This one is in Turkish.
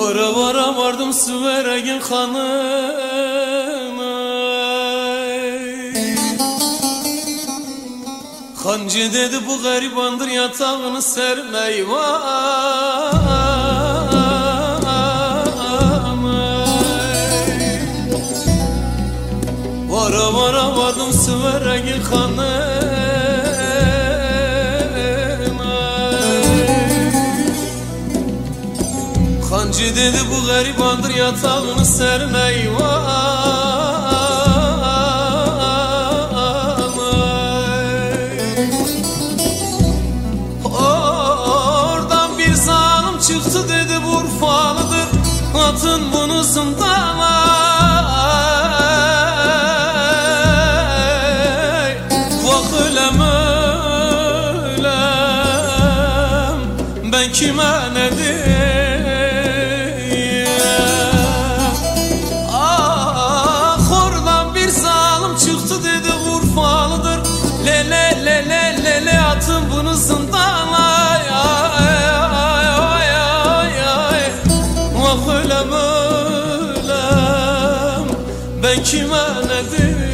Vara vara vardım Süveregin hanına Hancı dedi bu garibandır yatağını sermeyi Vara vara vardım Süveregin hanına Hancı dedi bu garibandır yatağını sermeyi Oradan bir zalim çıktı dedi bu Urfalıdır Atın bunu zindana. Vah ölem ölem Ben kime ne diyeyim le le le atın bunu zindana. Ay ay ay ay ay Mahulem ben kime ne diyeyim?